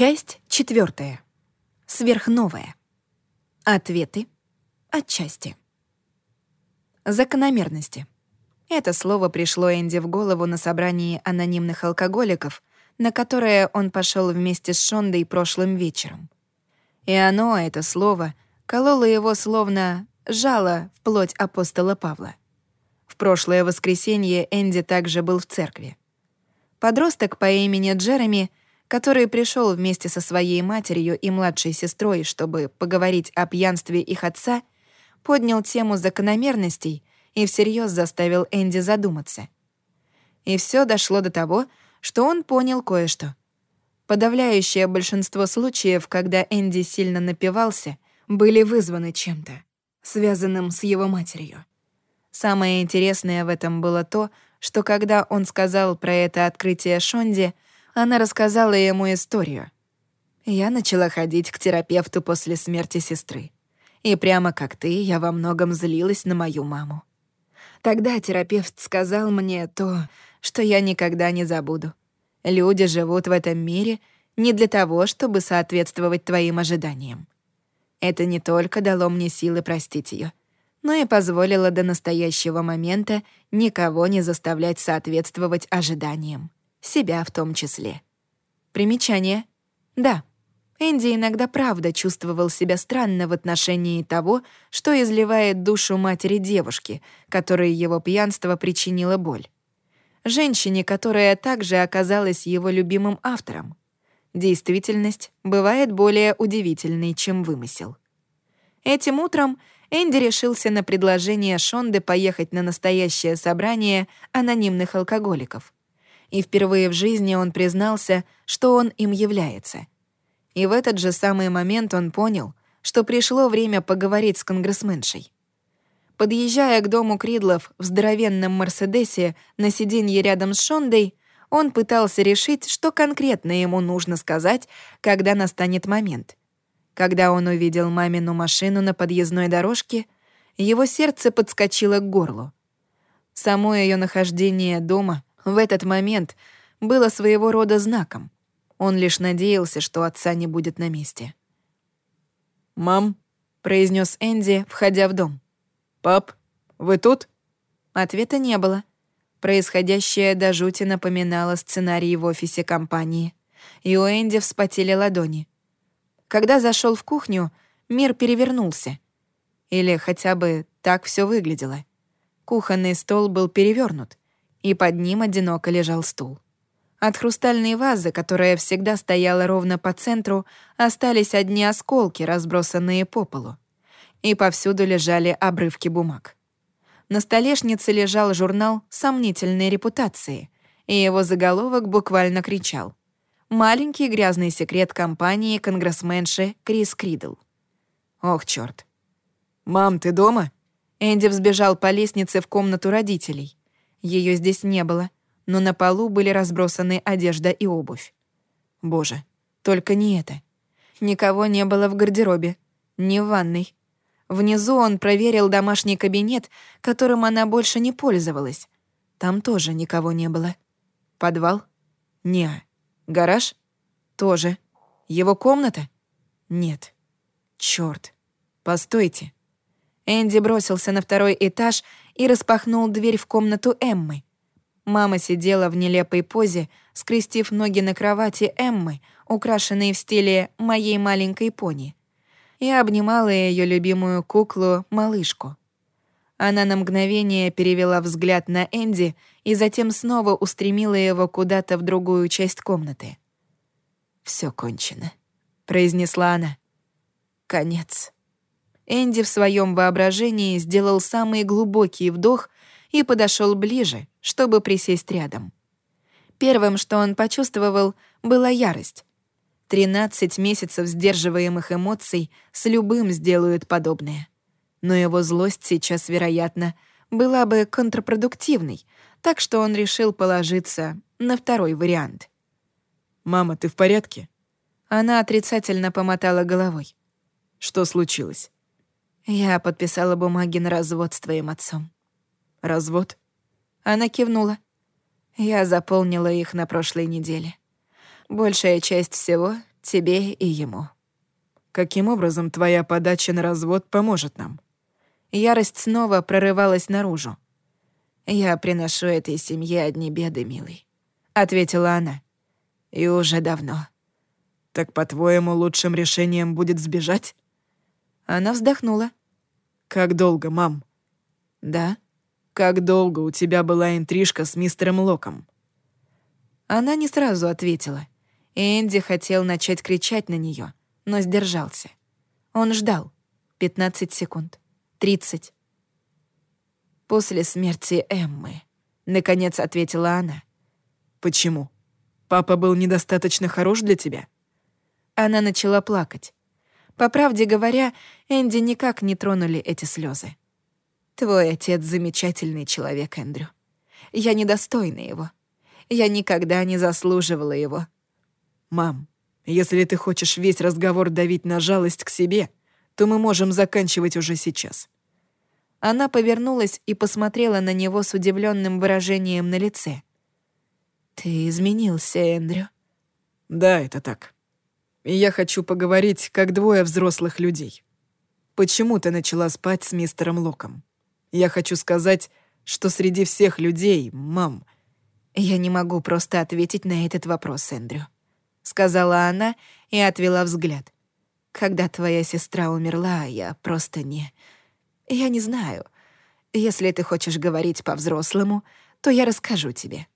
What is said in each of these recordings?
Часть четвертая. Сверхновая. Ответы. Отчасти. Закономерности. Это слово пришло Энди в голову на собрании анонимных алкоголиков, на которое он пошел вместе с Шондой прошлым вечером. И оно, это слово, кололо его словно жало в плоть апостола Павла. В прошлое воскресенье Энди также был в церкви. Подросток по имени Джереми, который пришел вместе со своей матерью и младшей сестрой, чтобы поговорить о пьянстве их отца, поднял тему закономерностей и всерьез заставил Энди задуматься. И все дошло до того, что он понял кое-что. Подавляющее большинство случаев, когда Энди сильно напивался, были вызваны чем-то, связанным с его матерью. Самое интересное в этом было то, что когда он сказал про это открытие Шонди, она рассказала ему историю. Я начала ходить к терапевту после смерти сестры. И прямо как ты, я во многом злилась на мою маму. Тогда терапевт сказал мне то, что я никогда не забуду. Люди живут в этом мире не для того, чтобы соответствовать твоим ожиданиям. Это не только дало мне силы простить ее, но и позволило до настоящего момента никого не заставлять соответствовать ожиданиям, себя в том числе. Примечание. Да, Энди иногда правда чувствовал себя странно в отношении того, что изливает душу матери девушки, которой его пьянство причинило боль. Женщине, которая также оказалась его любимым автором. Действительность бывает более удивительной, чем вымысел. Этим утром Энди решился на предложение Шонды поехать на настоящее собрание анонимных алкоголиков. И впервые в жизни он признался, что он им является. И в этот же самый момент он понял, что пришло время поговорить с конгрессменшей. Подъезжая к дому Кридлов в здоровенном Мерседесе на сиденье рядом с Шондой, он пытался решить, что конкретно ему нужно сказать, когда настанет момент. Когда он увидел мамину машину на подъездной дорожке, его сердце подскочило к горлу. Само ее нахождение дома в этот момент было своего рода знаком. Он лишь надеялся, что отца не будет на месте. «Мам», — произнес Энди, входя в дом. «Пап, вы тут?» Ответа не было. Происходящее до жути напоминало сценарий в офисе компании. И у Энди вспотели ладони. Когда зашел в кухню, мир перевернулся. Или хотя бы так все выглядело. Кухонный стол был перевернут, и под ним одиноко лежал стул. От хрустальной вазы, которая всегда стояла ровно по центру, остались одни осколки, разбросанные по полу и повсюду лежали обрывки бумаг. На столешнице лежал журнал сомнительной репутации, и его заголовок буквально кричал «Маленький грязный секрет компании конгрессменши Крис Кридл». Ох, чёрт. «Мам, ты дома?» Энди взбежал по лестнице в комнату родителей. Ее здесь не было, но на полу были разбросаны одежда и обувь. Боже, только не это. Никого не было в гардеробе, ни в ванной, Внизу он проверил домашний кабинет, которым она больше не пользовалась. Там тоже никого не было. Подвал? Не. Гараж? Тоже. Его комната? Нет. Чёрт. Постойте. Энди бросился на второй этаж и распахнул дверь в комнату Эммы. Мама сидела в нелепой позе, скрестив ноги на кровати Эммы, украшенной в стиле «моей маленькой пони» и обнимала ее любимую куклу-малышку. Она на мгновение перевела взгляд на Энди и затем снова устремила его куда-то в другую часть комнаты. Все кончено», — произнесла она. «Конец». Энди в своем воображении сделал самый глубокий вдох и подошел ближе, чтобы присесть рядом. Первым, что он почувствовал, была ярость. Тринадцать месяцев сдерживаемых эмоций с любым сделают подобное. Но его злость сейчас, вероятно, была бы контрпродуктивной, так что он решил положиться на второй вариант. «Мама, ты в порядке?» Она отрицательно помотала головой. «Что случилось?» «Я подписала бумаги на развод с твоим отцом». «Развод?» Она кивнула. Я заполнила их на прошлой неделе. Большая часть всего Тебе и ему. Каким образом твоя подача на развод поможет нам? Ярость снова прорывалась наружу. «Я приношу этой семье одни беды, милый», — ответила она. «И уже давно». «Так, по-твоему, лучшим решением будет сбежать?» Она вздохнула. «Как долго, мам?» «Да». «Как долго у тебя была интрижка с мистером Локом?» Она не сразу ответила. Энди хотел начать кричать на нее, но сдержался. Он ждал. 15 секунд. 30. После смерти Эммы, наконец ответила она. Почему? Папа был недостаточно хорош для тебя? Она начала плакать. По правде говоря, Энди никак не тронули эти слезы. Твой отец замечательный человек, Эндрю. Я недостойна его. Я никогда не заслуживала его. Мам, если ты хочешь весь разговор давить на жалость к себе, то мы можем заканчивать уже сейчас. Она повернулась и посмотрела на него с удивленным выражением на лице. «Ты изменился, Эндрю». «Да, это так. И я хочу поговорить, как двое взрослых людей. Почему ты начала спать с мистером Локом?» Я хочу сказать, что среди всех людей, мам... Я не могу просто ответить на этот вопрос, Эндрю. Сказала она и отвела взгляд. Когда твоя сестра умерла, я просто не... Я не знаю. Если ты хочешь говорить по-взрослому, то я расскажу тебе.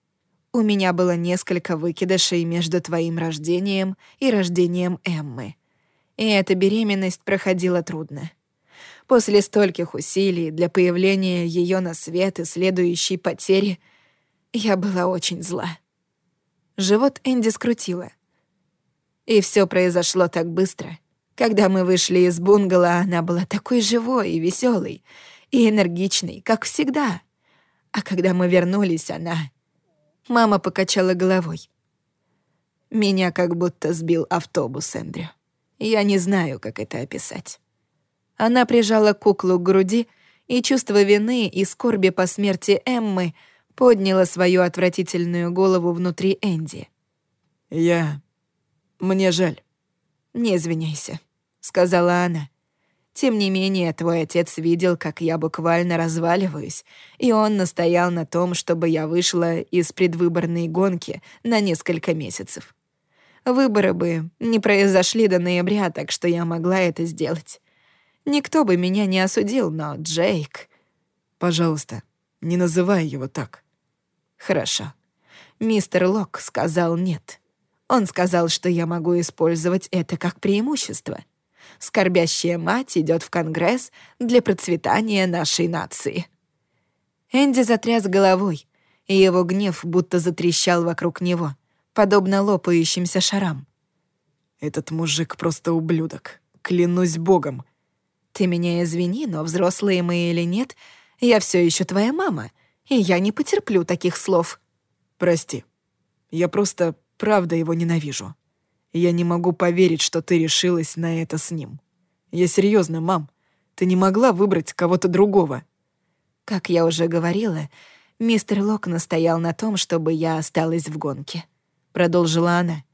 У меня было несколько выкидышей между твоим рождением и рождением Эммы. И эта беременность проходила трудно. После стольких усилий для появления ее на свет и следующей потери я была очень зла. Живот Энди скрутило. И все произошло так быстро. Когда мы вышли из бунгало, она была такой живой и веселой, и энергичной, как всегда. А когда мы вернулись, она... Мама покачала головой. Меня как будто сбил автобус, Эндрю. Я не знаю, как это описать. Она прижала куклу к груди, и чувство вины и скорби по смерти Эммы подняло свою отвратительную голову внутри Энди. «Я... мне жаль». «Не извиняйся», — сказала она. «Тем не менее, твой отец видел, как я буквально разваливаюсь, и он настоял на том, чтобы я вышла из предвыборной гонки на несколько месяцев. Выборы бы не произошли до ноября, так что я могла это сделать. Никто бы меня не осудил, но Джейк... Пожалуйста, не называй его так. Хорошо. Мистер Лок сказал нет. Он сказал, что я могу использовать это как преимущество. Скорбящая мать идет в Конгресс для процветания нашей нации. Энди затряс головой, и его гнев будто затрещал вокруг него, подобно лопающимся шарам. «Этот мужик просто ублюдок. Клянусь богом. Ты меня извини, но взрослые мы или нет, я все еще твоя мама, и я не потерплю таких слов. Прости. Я просто правда его ненавижу. Я не могу поверить, что ты решилась на это с ним. Я серьезно, мам. Ты не могла выбрать кого-то другого. Как я уже говорила, мистер Лок настоял на том, чтобы я осталась в гонке. Продолжила она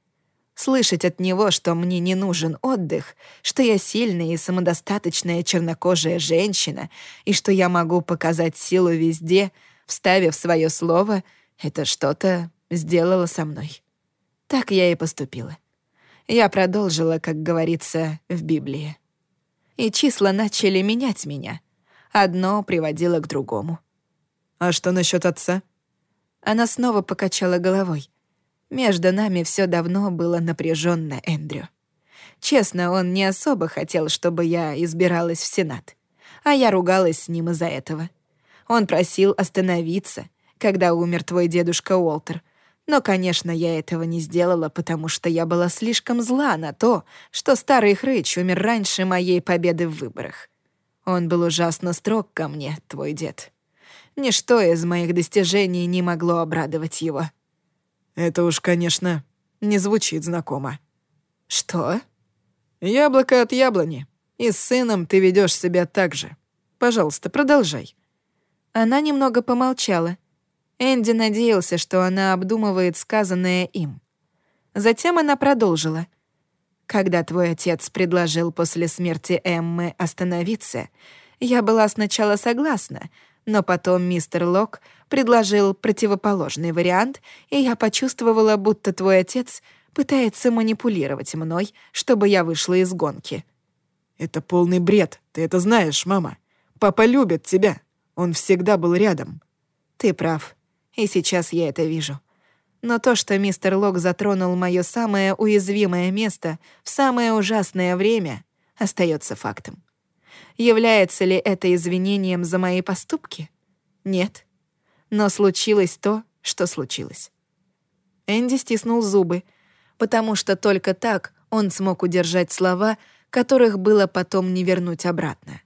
слышать от него, что мне не нужен отдых, что я сильная и самодостаточная чернокожая женщина, и что я могу показать силу везде, вставив свое слово, это что-то сделало со мной. Так я и поступила. Я продолжила, как говорится в Библии. И числа начали менять меня. Одно приводило к другому. «А что насчет отца?» Она снова покачала головой. Между нами все давно было напряженно, Эндрю. Честно, он не особо хотел, чтобы я избиралась в Сенат. А я ругалась с ним из-за этого. Он просил остановиться, когда умер твой дедушка Уолтер. Но, конечно, я этого не сделала, потому что я была слишком зла на то, что старый хрыч умер раньше моей победы в выборах. Он был ужасно строг ко мне, твой дед. Ничто из моих достижений не могло обрадовать его. Это уж, конечно, не звучит знакомо. Что? Яблоко от яблони. И с сыном ты ведешь себя так же. Пожалуйста, продолжай. Она немного помолчала. Энди надеялся, что она обдумывает сказанное им. Затем она продолжила. Когда твой отец предложил после смерти Эммы остановиться, я была сначала согласна, но потом мистер Лок предложил противоположный вариант, и я почувствовала, будто твой отец пытается манипулировать мной, чтобы я вышла из гонки. «Это полный бред, ты это знаешь, мама. Папа любит тебя, он всегда был рядом». «Ты прав, и сейчас я это вижу. Но то, что мистер Лок затронул мое самое уязвимое место в самое ужасное время, остается фактом. Является ли это извинением за мои поступки? Нет. Но случилось то, что случилось. Энди стиснул зубы, потому что только так он смог удержать слова, которых было потом не вернуть обратно.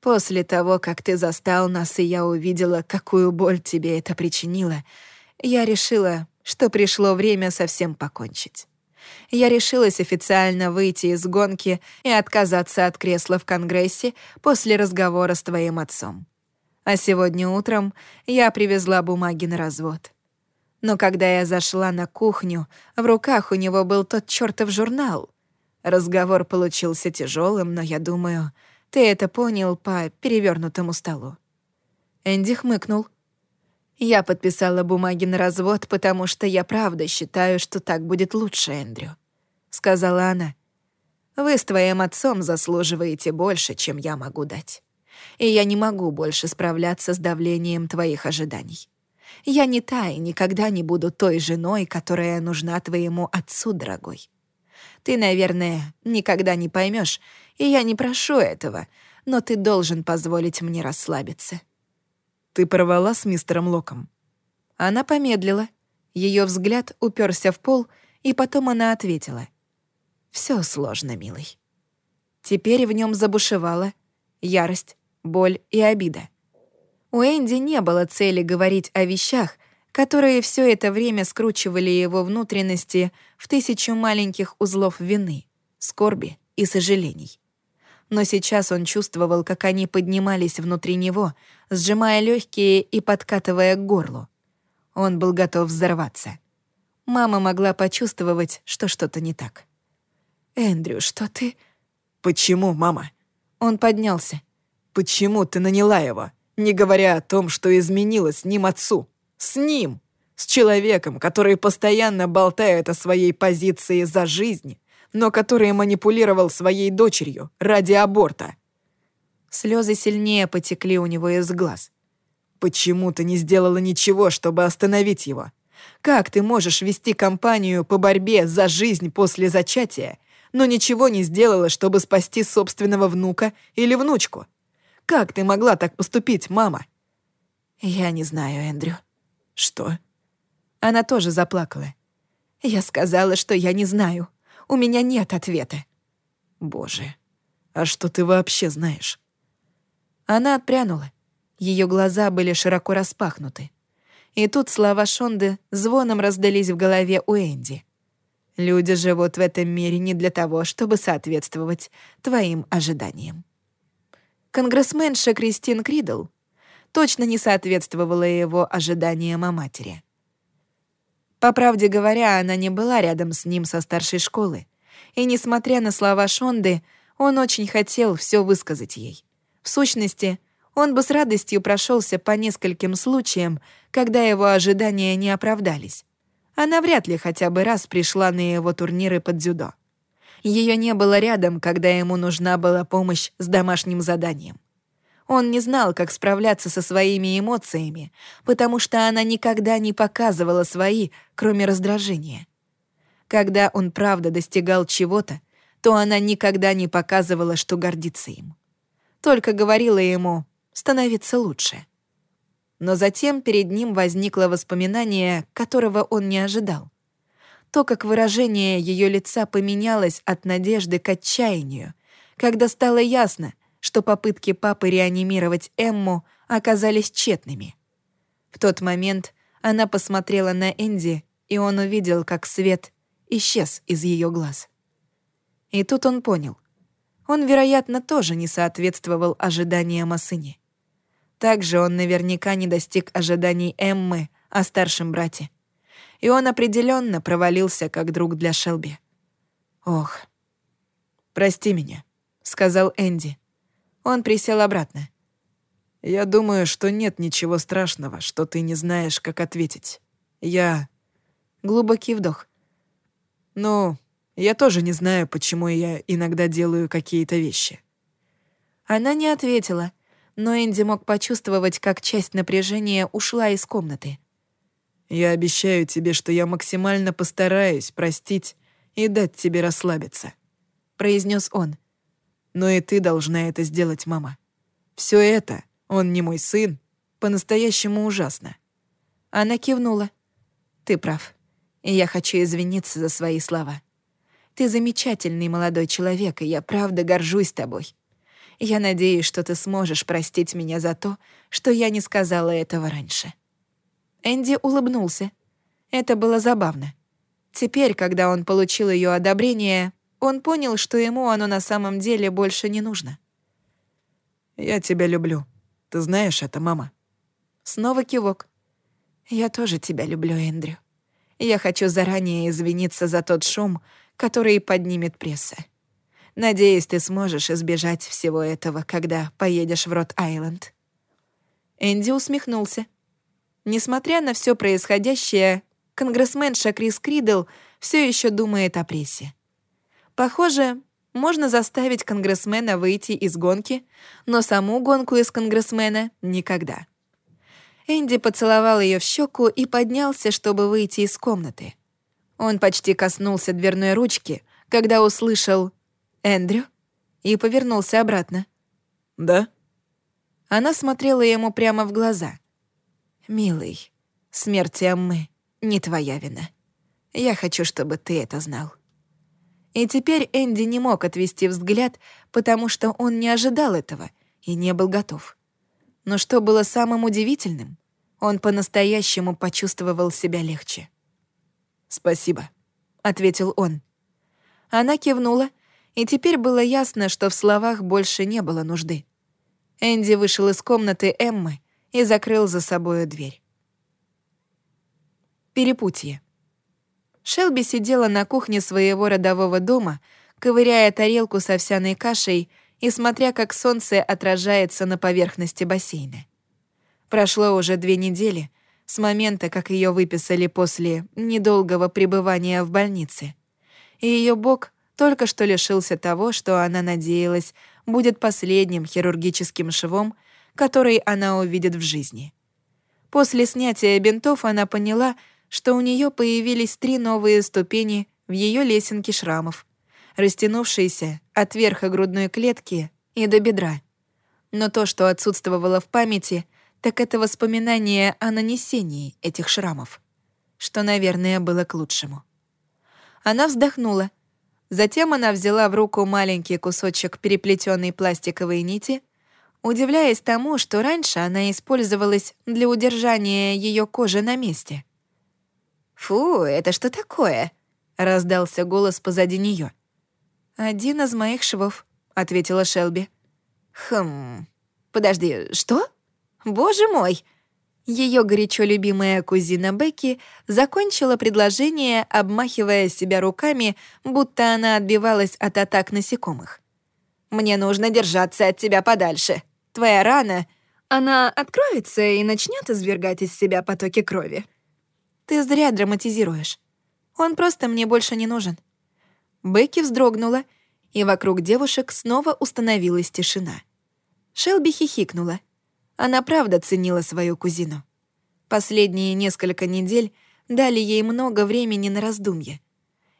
После того, как ты застал нас, и я увидела, какую боль тебе это причинило, я решила, что пришло время совсем покончить. Я решилась официально выйти из гонки и отказаться от кресла в Конгрессе после разговора с твоим отцом. А сегодня утром я привезла бумаги на развод. Но когда я зашла на кухню, в руках у него был тот чёртов журнал. Разговор получился тяжелым, но я думаю, ты это понял по перевернутому столу. Энди хмыкнул — я подписала бумаги на развод, потому что я правда считаю, что так будет лучше, Эндрю», — сказала она. «Вы с твоим отцом заслуживаете больше, чем я могу дать. И я не могу больше справляться с давлением твоих ожиданий. Я не та и никогда не буду той женой, которая нужна твоему отцу, дорогой. Ты, наверное, никогда не поймешь, и я не прошу этого, но ты должен позволить мне расслабиться». Ты порвала с мистером Локом?» Она помедлила. Ее взгляд уперся в пол, и потом она ответила. Все сложно, милый». Теперь в нем забушевала ярость, боль и обида. У Энди не было цели говорить о вещах, которые все это время скручивали его внутренности в тысячу маленьких узлов вины, скорби и сожалений но сейчас он чувствовал, как они поднимались внутри него, сжимая легкие и подкатывая к горлу. Он был готов взорваться. Мама могла почувствовать, что что-то не так. «Эндрю, что ты...» «Почему, мама?» Он поднялся. «Почему ты наняла его, не говоря о том, что изменила с ним отцу? С ним! С человеком, который постоянно болтает о своей позиции за жизнь, но который манипулировал своей дочерью ради аборта. Слезы сильнее потекли у него из глаз. «Почему ты не сделала ничего, чтобы остановить его? Как ты можешь вести кампанию по борьбе за жизнь после зачатия, но ничего не сделала, чтобы спасти собственного внука или внучку? Как ты могла так поступить, мама?» «Я не знаю, Эндрю». «Что?» Она тоже заплакала. «Я сказала, что я не знаю». У меня нет ответа». «Боже, а что ты вообще знаешь?» Она отпрянула. Ее глаза были широко распахнуты. И тут слова Шонды звоном раздались в голове у Энди. «Люди живут в этом мире не для того, чтобы соответствовать твоим ожиданиям». Конгрессменша Кристин Кридл точно не соответствовала его ожиданиям о матери. По правде говоря, она не была рядом с ним со старшей школы. И, несмотря на слова Шонды, он очень хотел все высказать ей. В сущности, он бы с радостью прошелся по нескольким случаям, когда его ожидания не оправдались. Она вряд ли хотя бы раз пришла на его турниры под дзюдо. Ее не было рядом, когда ему нужна была помощь с домашним заданием. Он не знал, как справляться со своими эмоциями, потому что она никогда не показывала свои, кроме раздражения. Когда он правда достигал чего-то, то она никогда не показывала, что гордится им. Только говорила ему «становиться лучше». Но затем перед ним возникло воспоминание, которого он не ожидал. То, как выражение ее лица поменялось от надежды к отчаянию, когда стало ясно, что попытки папы реанимировать Эмму оказались тщетными. В тот момент она посмотрела на Энди, и он увидел, как свет исчез из ее глаз. И тут он понял. Он, вероятно, тоже не соответствовал ожиданиям о сыне. Также он наверняка не достиг ожиданий Эммы о старшем брате. И он определенно провалился как друг для Шелби. Ох. «Прости меня», — сказал Энди. Он присел обратно. «Я думаю, что нет ничего страшного, что ты не знаешь, как ответить. Я...» Глубокий вдох. «Ну, я тоже не знаю, почему я иногда делаю какие-то вещи». Она не ответила, но Энди мог почувствовать, как часть напряжения ушла из комнаты. «Я обещаю тебе, что я максимально постараюсь простить и дать тебе расслабиться», — произнес он. «Но и ты должна это сделать, мама. Все это, он не мой сын, по-настоящему ужасно». Она кивнула. «Ты прав, и я хочу извиниться за свои слова. Ты замечательный молодой человек, и я правда горжусь тобой. Я надеюсь, что ты сможешь простить меня за то, что я не сказала этого раньше». Энди улыбнулся. Это было забавно. Теперь, когда он получил ее одобрение, он понял, что ему оно на самом деле больше не нужно. «Я тебя люблю. Ты знаешь это, мама?» Снова кивок. «Я тоже тебя люблю, Эндрю. Я хочу заранее извиниться за тот шум, который поднимет пресса. Надеюсь, ты сможешь избежать всего этого, когда поедешь в Рот-Айленд». Энди усмехнулся. Несмотря на все происходящее, конгрессменша Крис Кридл все еще думает о прессе. Похоже, можно заставить конгрессмена выйти из гонки, но саму гонку из конгрессмена — никогда. Энди поцеловал ее в щеку и поднялся, чтобы выйти из комнаты. Он почти коснулся дверной ручки, когда услышал «Эндрю?» и повернулся обратно. «Да?» Она смотрела ему прямо в глаза. «Милый, смерть Эммы не твоя вина. Я хочу, чтобы ты это знал». И теперь Энди не мог отвести взгляд, потому что он не ожидал этого и не был готов. Но что было самым удивительным, он по-настоящему почувствовал себя легче. «Спасибо», — ответил он. Она кивнула и теперь было ясно, что в словах больше не было нужды. Энди вышел из комнаты Эммы и закрыл за собою дверь. Перепутье. Шелби сидела на кухне своего родового дома, ковыряя тарелку с овсяной кашей и смотря, как солнце отражается на поверхности бассейна. Прошло уже две недели с момента, как ее выписали после недолгого пребывания в больнице, и ее бок только что лишился того, что она надеялась будет последним хирургическим швом, который она увидит в жизни. После снятия бинтов она поняла, что у нее появились три новые ступени в ее лесенке шрамов, растянувшиеся от верха грудной клетки и до бедра. Но то, что отсутствовало в памяти, так это воспоминание о нанесении этих шрамов, что, наверное, было к лучшему. Она вздохнула — Затем она взяла в руку маленький кусочек переплетенной пластиковой нити, удивляясь тому, что раньше она использовалась для удержания ее кожи на месте. «Фу, это что такое?» — раздался голос позади нее. «Один из моих швов», — ответила Шелби. «Хм... Подожди, что? Боже мой!» Ее горячо любимая кузина Бекки закончила предложение, обмахивая себя руками, будто она отбивалась от атак насекомых. «Мне нужно держаться от тебя подальше. Твоя рана, она откроется и начнет извергать из себя потоки крови. Ты зря драматизируешь. Он просто мне больше не нужен». Бекки вздрогнула, и вокруг девушек снова установилась тишина. Шелби хихикнула — она правда ценила свою кузину. Последние несколько недель дали ей много времени на раздумье.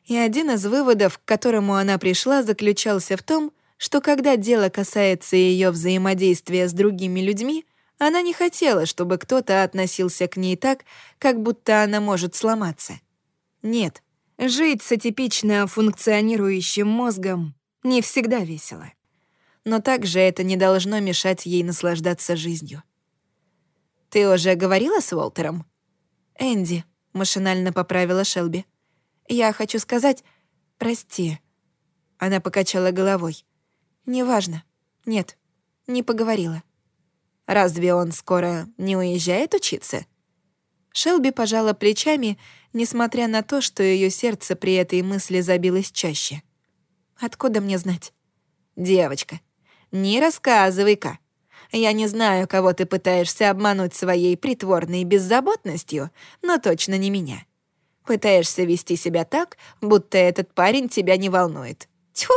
И один из выводов, к которому она пришла, заключался в том, что когда дело касается ее взаимодействия с другими людьми, она не хотела, чтобы кто-то относился к ней так, как будто она может сломаться. Нет, жить с атипично функционирующим мозгом не всегда весело но также это не должно мешать ей наслаждаться жизнью. «Ты уже говорила с Уолтером?» «Энди», — машинально поправила Шелби. «Я хочу сказать... Прости». Она покачала головой. «Неважно. Нет, не поговорила». «Разве он скоро не уезжает учиться?» Шелби пожала плечами, несмотря на то, что ее сердце при этой мысли забилось чаще — Откуда мне знать? Девочка, не рассказывай-ка. Я не знаю, кого ты пытаешься обмануть своей притворной беззаботностью, но точно не меня. Пытаешься вести себя так, будто этот парень тебя не волнует. Тьфу!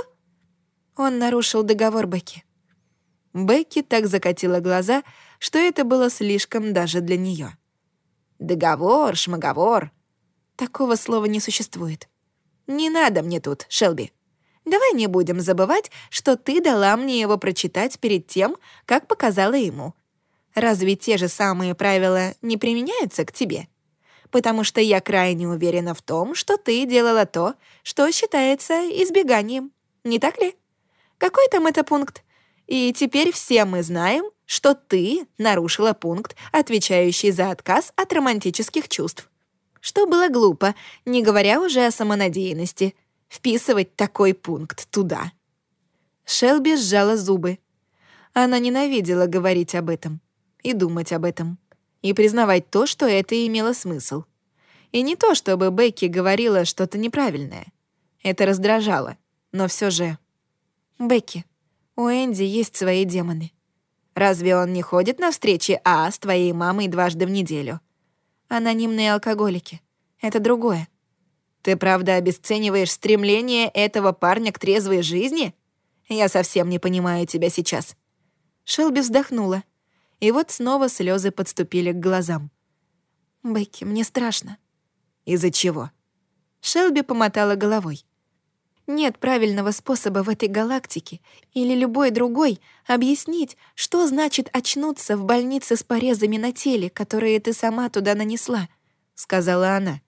Он нарушил договор Бекки. Бекки так закатила глаза, что это было слишком даже для нее. Договор, шмаговор. Такого слова не существует. Не надо мне тут, Шелби. Давай не будем забывать, что ты дала мне его прочитать перед тем, как показала ему. Разве те же самые правила не применяются к тебе? Потому что я крайне уверена в том, что ты делала то, что считается избеганием. Не так ли? Какой там это пункт? И теперь все мы знаем, что ты нарушила пункт, отвечающий за отказ от романтических чувств. Что было глупо, не говоря уже о самонадеянности — вписывать такой пункт туда. Шелби сжала зубы. Она ненавидела говорить об этом и думать об этом, и признавать то, что это имело смысл. И не то, чтобы Бекки говорила что-то неправильное. Это раздражало, но все же... «Бекки, у Энди есть свои демоны. Разве он не ходит на встречи А с твоей мамой дважды в неделю?» Анонимные алкоголики. Это другое. Ты правда обесцениваешь стремление этого парня к трезвой жизни? Я совсем не понимаю тебя сейчас». Шелби вздохнула, и вот снова слезы подступили к глазам. «Бекки, мне страшно». «Из-за чего?» Шелби помотала головой. Нет правильного способа в этой галактике или любой другой объяснить, что значит очнуться в больнице с порезами на теле, которые ты сама туда нанесла, — сказала она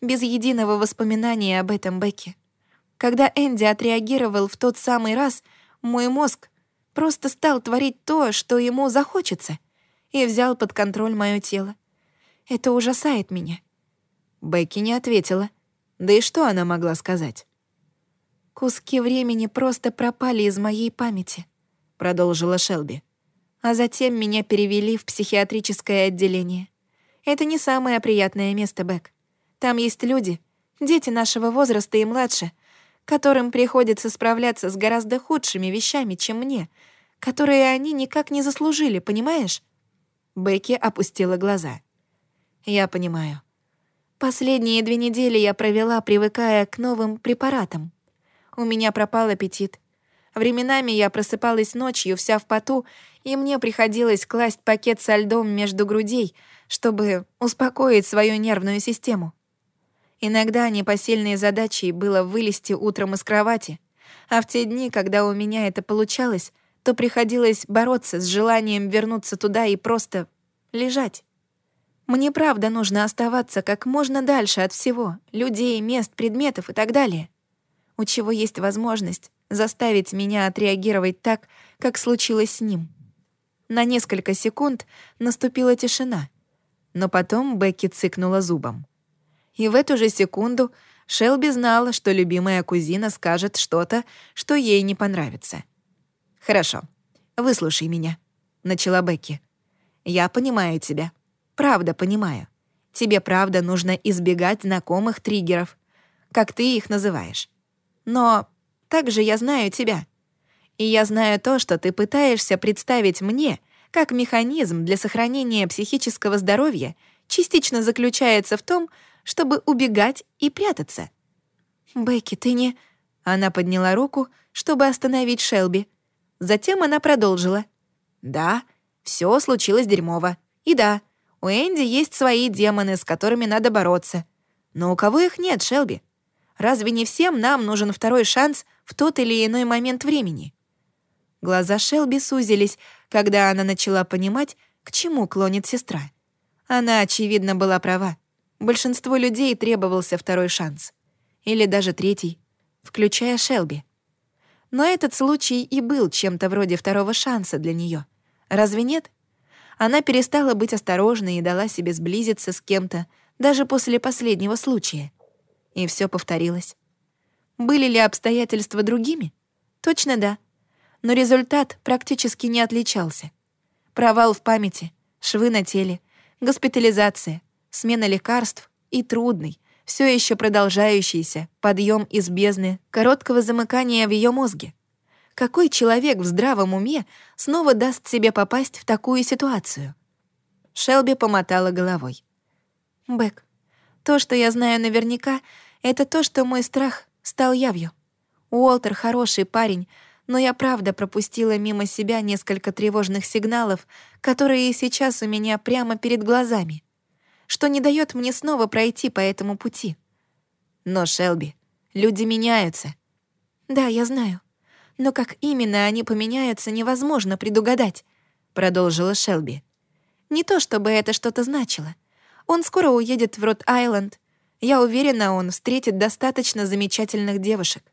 без единого воспоминания об этом Бекке. Когда Энди отреагировал в тот самый раз, мой мозг просто стал творить то, что ему захочется, и взял под контроль мое тело. Это ужасает меня. Бекки не ответила. Да и что она могла сказать? «Куски времени просто пропали из моей памяти», — продолжила Шелби. «А затем меня перевели в психиатрическое отделение. Это не самое приятное место, Бек. Там есть люди, дети нашего возраста и младше, которым приходится справляться с гораздо худшими вещами, чем мне, которые они никак не заслужили, понимаешь?» Бекки опустила глаза. «Я понимаю. Последние две недели я провела, привыкая к новым препаратам. У меня пропал аппетит. Временами я просыпалась ночью вся в поту, и мне приходилось класть пакет со льдом между грудей, чтобы успокоить свою нервную систему. Иногда непосильной задачей было вылезти утром из кровати, а в те дни, когда у меня это получалось, то приходилось бороться с желанием вернуться туда и просто лежать. Мне правда нужно оставаться как можно дальше от всего, людей, мест, предметов и так далее. У чего есть возможность заставить меня отреагировать так, как случилось с ним. На несколько секунд наступила тишина, но потом Бекки цыкнула зубом. И в эту же секунду Шелби знала, что любимая кузина скажет что-то, что ей не понравится. «Хорошо, выслушай меня», — начала Бекки. «Я понимаю тебя. Правда понимаю. Тебе правда нужно избегать знакомых триггеров, как ты их называешь. Но также я знаю тебя. И я знаю то, что ты пытаешься представить мне как механизм для сохранения психического здоровья частично заключается в том, чтобы убегать и прятаться. «Бекки, ты не...» Она подняла руку, чтобы остановить Шелби. Затем она продолжила. «Да, все случилось дерьмово. И да, у Энди есть свои демоны, с которыми надо бороться. Но у кого их нет, Шелби? Разве не всем нам нужен второй шанс в тот или иной момент времени?» Глаза Шелби сузились, когда она начала понимать, к чему клонит сестра. Она, очевидно, была права. Большинству людей требовался второй шанс. Или даже третий, включая Шелби. Но этот случай и был чем-то вроде второго шанса для нее. Разве нет? Она перестала быть осторожной и дала себе сблизиться с кем-то даже после последнего случая. И все повторилось. Были ли обстоятельства другими? Точно да. Но результат практически не отличался. Провал в памяти, швы на теле, госпитализация, смена лекарств и трудный, все еще продолжающийся подъем из бездны короткого замыкания в ее мозге. Какой человек в здравом уме снова даст себе попасть в такую ситуацию? Шелби помотала головой. «Бэк, то, что я знаю наверняка, это то, что мой страх стал явью. Уолтер хороший парень, но я правда пропустила мимо себя несколько тревожных сигналов, которые сейчас у меня прямо перед глазами что не дает мне снова пройти по этому пути. Но, Шелби, люди меняются. Да, я знаю. Но как именно они поменяются, невозможно предугадать, продолжила Шелби. Не то чтобы это что-то значило. Он скоро уедет в Рот-Айленд. Я уверена, он встретит достаточно замечательных девушек.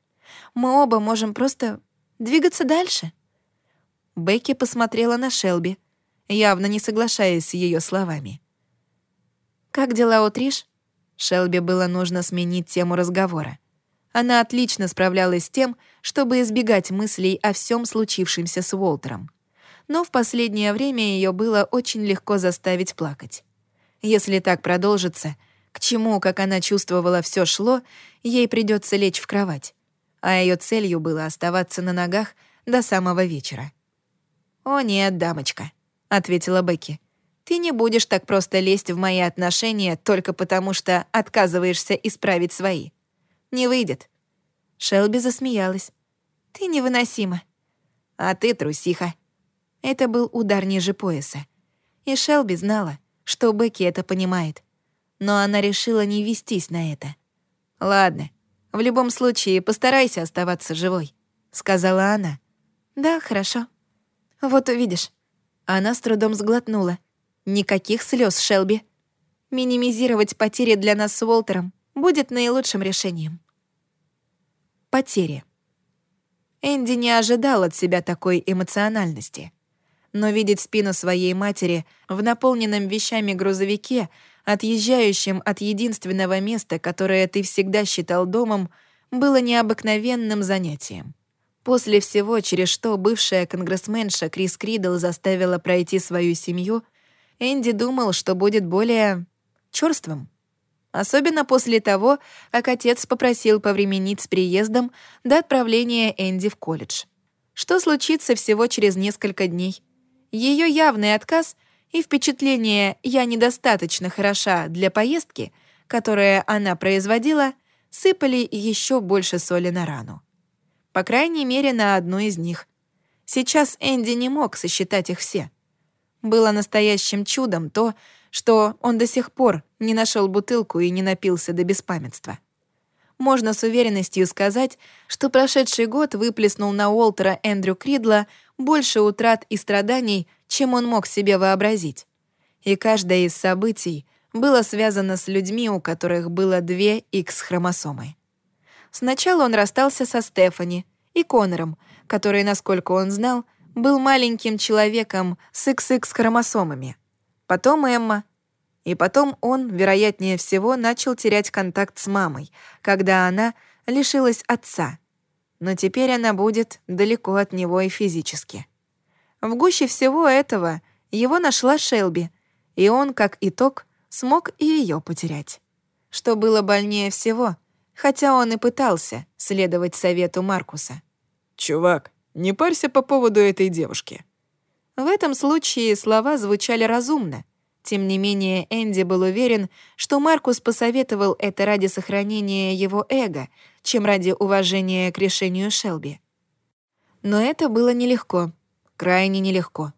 Мы оба можем просто двигаться дальше. Бекки посмотрела на Шелби, явно не соглашаясь с ее словами. «Как дела у Триш?» Шелби было нужно сменить тему разговора. Она отлично справлялась с тем, чтобы избегать мыслей о всем случившемся с Уолтером. Но в последнее время ее было очень легко заставить плакать. Если так продолжится, к чему, как она чувствовала, все шло, ей придется лечь в кровать. А ее целью было оставаться на ногах до самого вечера. «О нет, дамочка», — ответила Бекки. Ты не будешь так просто лезть в мои отношения только потому, что отказываешься исправить свои. Не выйдет». Шелби засмеялась. «Ты невыносима». «А ты трусиха». Это был удар ниже пояса. И Шелби знала, что Бекки это понимает. Но она решила не вестись на это. «Ладно, в любом случае постарайся оставаться живой», — сказала она. «Да, хорошо. Вот увидишь». Она с трудом сглотнула. Никаких слез, Шелби. Минимизировать потери для нас с Уолтером будет наилучшим решением. Потери. Энди не ожидал от себя такой эмоциональности. Но видеть спину своей матери в наполненном вещами грузовике, отъезжающем от единственного места, которое ты всегда считал домом, было необыкновенным занятием. После всего, через что бывшая конгрессменша Крис Кридл заставила пройти свою семью, Энди думал, что будет более чёрствым. Особенно после того, как отец попросил повременить с приездом до отправления Энди в колледж. Что случится всего через несколько дней? Ее явный отказ и впечатление «я недостаточно хороша для поездки», которое она производила, сыпали еще больше соли на рану. По крайней мере, на одну из них. Сейчас Энди не мог сосчитать их все. Было настоящим чудом то, что он до сих пор не нашел бутылку и не напился до беспамятства. Можно с уверенностью сказать, что прошедший год выплеснул на Уолтера Эндрю Кридла больше утрат и страданий, чем он мог себе вообразить. И каждое из событий было связано с людьми, у которых было две X-хромосомы. Сначала он расстался со Стефани и Конором, который, насколько он знал, был маленьким человеком с XX-хромосомами. Потом Эмма. И потом он, вероятнее всего, начал терять контакт с мамой, когда она лишилась отца. Но теперь она будет далеко от него и физически. В гуще всего этого его нашла Шелби, и он, как итог, смог и ее потерять. Что было больнее всего, хотя он и пытался следовать совету Маркуса. «Чувак, не парься по поводу этой девушки». В этом случае слова звучали разумно. Тем не менее, Энди был уверен, что Маркус посоветовал это ради сохранения его эго, чем ради уважения к решению Шелби. Но это было нелегко, крайне нелегко.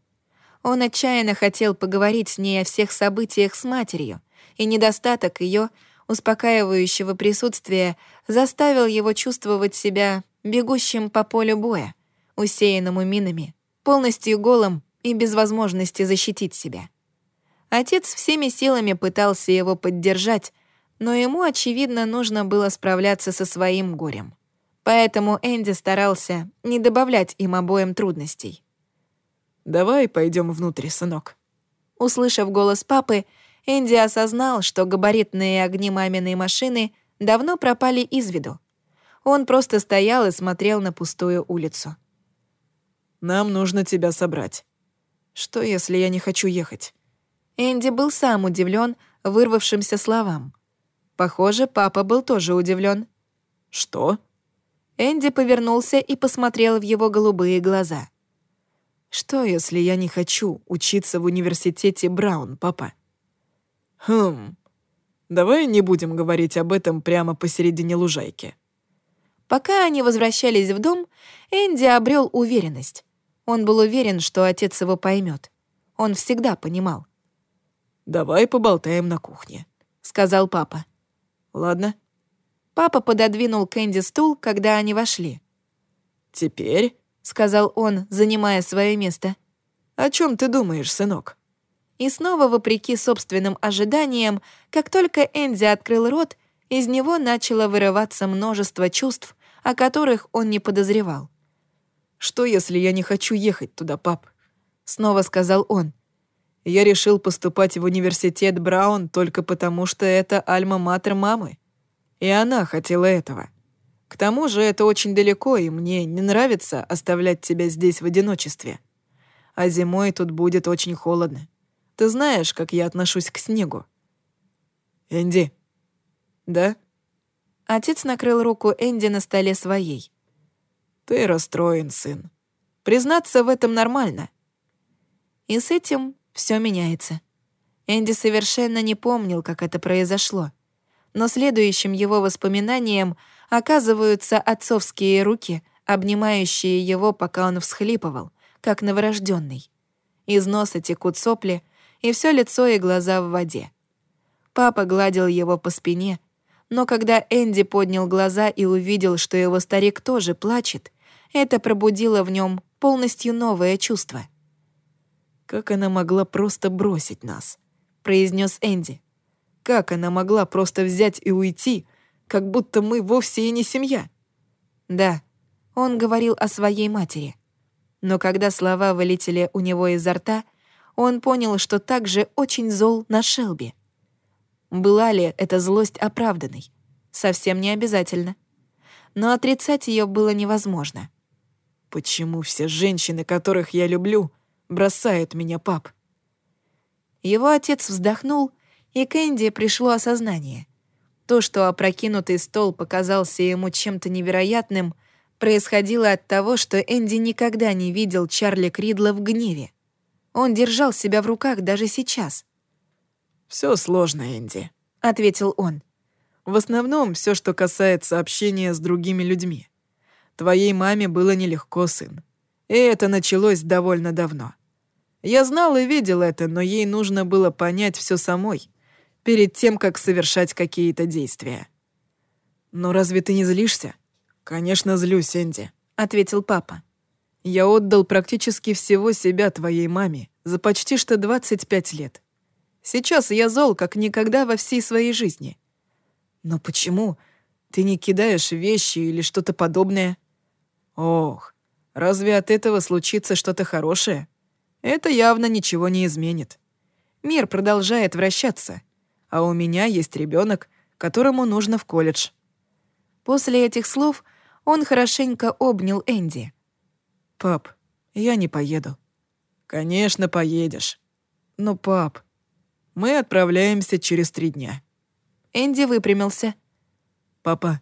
Он отчаянно хотел поговорить с ней о всех событиях с матерью, и недостаток ее успокаивающего присутствия заставил его чувствовать себя бегущим по полю боя усеянному минами, полностью голым и без возможности защитить себя. Отец всеми силами пытался его поддержать, но ему, очевидно, нужно было справляться со своим горем. Поэтому Энди старался не добавлять им обоим трудностей. «Давай пойдем внутрь, сынок». Услышав голос папы, Энди осознал, что габаритные огни маминой машины давно пропали из виду. Он просто стоял и смотрел на пустую улицу. Нам нужно тебя собрать. Что, если я не хочу ехать?» Энди был сам удивлен вырвавшимся словам. Похоже, папа был тоже удивлен. «Что?» Энди повернулся и посмотрел в его голубые глаза. «Что, если я не хочу учиться в университете Браун, папа?» «Хм, давай не будем говорить об этом прямо посередине лужайки». Пока они возвращались в дом, Энди обрел уверенность. Он был уверен, что отец его поймет. Он всегда понимал. «Давай поболтаем на кухне», — сказал папа. «Ладно». Папа пододвинул Кэнди стул, когда они вошли. «Теперь», — сказал он, занимая свое место, — «о чем ты думаешь, сынок?» И снова, вопреки собственным ожиданиям, как только Энди открыл рот, из него начало вырываться множество чувств, о которых он не подозревал. «Что, если я не хочу ехать туда, пап?» — снова сказал он. «Я решил поступать в университет Браун только потому, что это альма-матер мамы. И она хотела этого. К тому же это очень далеко, и мне не нравится оставлять тебя здесь в одиночестве. А зимой тут будет очень холодно. Ты знаешь, как я отношусь к снегу. Энди. Да? Отец накрыл руку Энди на столе своей. Ты расстроен, сын. Признаться в этом нормально. И с этим все меняется. Энди совершенно не помнил, как это произошло. Но следующим его воспоминанием оказываются отцовские руки, обнимающие его, пока он всхлипывал, как новорожденный. Из носа текут сопли — и все лицо и глаза в воде. Папа гладил его по спине, но когда Энди поднял глаза и увидел, что его старик тоже плачет, это пробудило в нем полностью новое чувство. «Как она могла просто бросить нас?» — произнес Энди. «Как она могла просто взять и уйти, как будто мы вовсе и не семья?» Да, он говорил о своей матери. Но когда слова вылетели у него изо рта — он понял, что также очень зол на Шелби. Была ли эта злость оправданной? Совсем не обязательно. Но отрицать ее было невозможно. «Почему все женщины, которых я люблю, бросают меня, пап?» Его отец вздохнул, и Кэнди пришло осознание. То, что опрокинутый стол показался ему чем-то невероятным, происходило от того, что Энди никогда не видел Чарли Кридла в гневе. Он держал себя в руках даже сейчас. Все сложно, Энди», — ответил он. «В основном все, что касается общения с другими людьми. Твоей маме было нелегко, сын. И это началось довольно давно. Я знал и видел это, но ей нужно было понять все самой, перед тем, как совершать какие-то действия. «Но разве ты не злишься?» «Конечно, злюсь, Энди», — ответил папа. Я отдал практически всего себя твоей маме за почти что 25 лет. Сейчас я зол, как никогда во всей своей жизни. Но почему ты не кидаешь вещи или что-то подобное? Ох, разве от этого случится что-то хорошее? Это явно ничего не изменит. Мир продолжает вращаться, а у меня есть ребенок, которому нужно в колледж. После этих слов он хорошенько обнял Энди. «Пап, я не поеду». «Конечно, поедешь. Но, пап, мы отправляемся через три дня». Энди выпрямился. «Папа,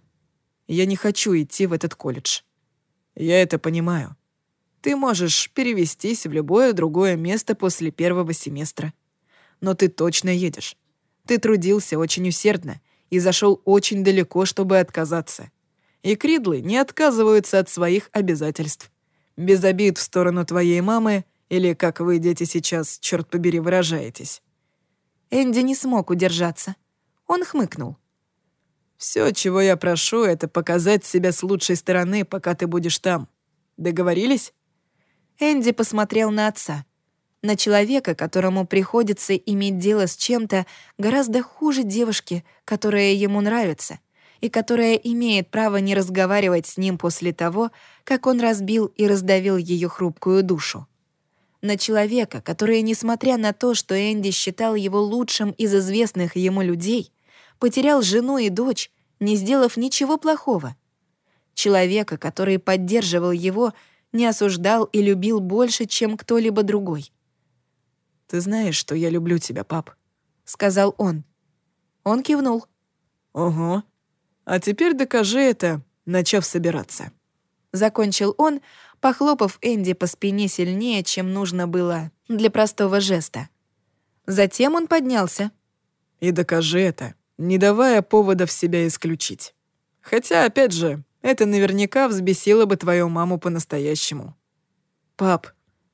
я не хочу идти в этот колледж. Я это понимаю. Ты можешь перевестись в любое другое место после первого семестра. Но ты точно едешь. Ты трудился очень усердно и зашел очень далеко, чтобы отказаться. И Кридлы не отказываются от своих обязательств. Без обид в сторону твоей мамы, или как вы, дети, сейчас, черт побери, выражаетесь». Энди не смог удержаться. Он хмыкнул. Все, чего я прошу, это показать себя с лучшей стороны, пока ты будешь там. Договорились?» Энди посмотрел на отца. На человека, которому приходится иметь дело с чем-то гораздо хуже девушки, которая ему нравится — и которая имеет право не разговаривать с ним после того, как он разбил и раздавил ее хрупкую душу. На человека, который, несмотря на то, что Энди считал его лучшим из известных ему людей, потерял жену и дочь, не сделав ничего плохого. Человека, который поддерживал его, не осуждал и любил больше, чем кто-либо другой. «Ты знаешь, что я люблю тебя, пап», — сказал он. Он кивнул. Ого. А теперь докажи это, начав собираться. Закончил он, похлопав Энди по спине сильнее, чем нужно было для простого жеста. Затем он поднялся. И докажи это, не давая поводов себя исключить. Хотя, опять же, это наверняка взбесило бы твою маму по-настоящему. Пап,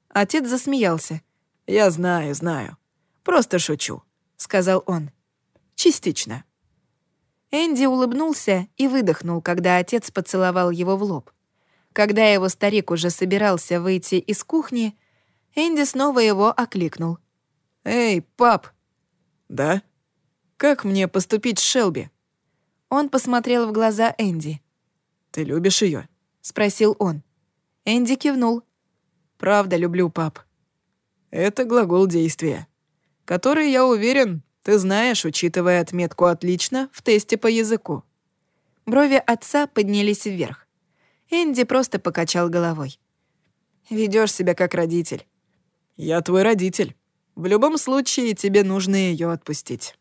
отец засмеялся. Я знаю, знаю. Просто шучу, сказал он. Частично. Энди улыбнулся и выдохнул, когда отец поцеловал его в лоб. Когда его старик уже собирался выйти из кухни, Энди снова его окликнул. «Эй, пап!» «Да? Как мне поступить с Шелби?» Он посмотрел в глаза Энди. «Ты любишь ее? спросил он. Энди кивнул. «Правда люблю, пап». Это глагол действия, который, я уверен, ты знаешь, учитывая отметку «отлично» в тесте по языку. Брови отца поднялись вверх. Энди просто покачал головой. Ведешь себя как родитель. Я твой родитель. В любом случае, тебе нужно ее отпустить.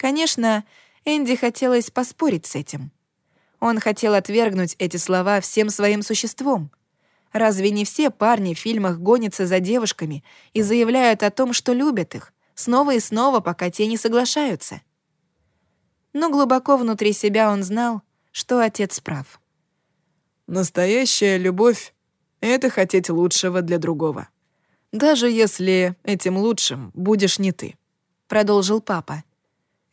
Конечно, Энди хотелось поспорить с этим. Он хотел отвергнуть эти слова всем своим существом. Разве не все парни в фильмах гонятся за девушками и заявляют о том, что любят их, снова и снова, пока те не соглашаются? Но глубоко внутри себя он знал, что отец прав. Настоящая любовь — это хотеть лучшего для другого. Даже если этим лучшим будешь не ты, — продолжил папа.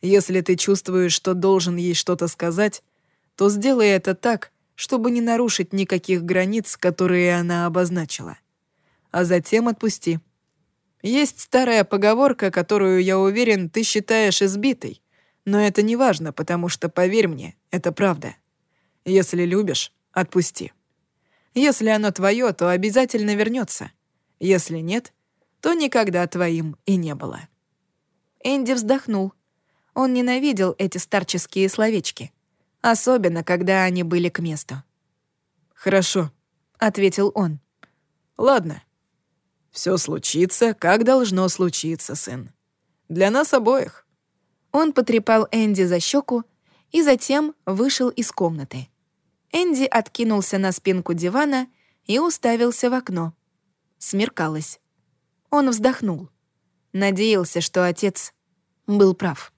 Если ты чувствуешь, что должен ей что-то сказать, то сделай это так, чтобы не нарушить никаких границ, которые она обозначила. А затем отпусти. Есть старая поговорка, которую, я уверен, ты считаешь избитой, но это не важно, потому что, поверь мне, это правда. Если любишь, Отпусти. Если оно твое, то обязательно вернется. Если нет, то никогда твоим и не было». Энди вздохнул. Он ненавидел эти старческие словечки, особенно когда они были к месту. «Хорошо», — ответил он. «Ладно. Все случится, как должно случиться, сын. Для нас обоих». Он потрепал Энди за щеку и затем вышел из комнаты. Энди откинулся на спинку дивана и уставился в окно. Смеркалось. Он вздохнул. Надеялся, что отец был прав.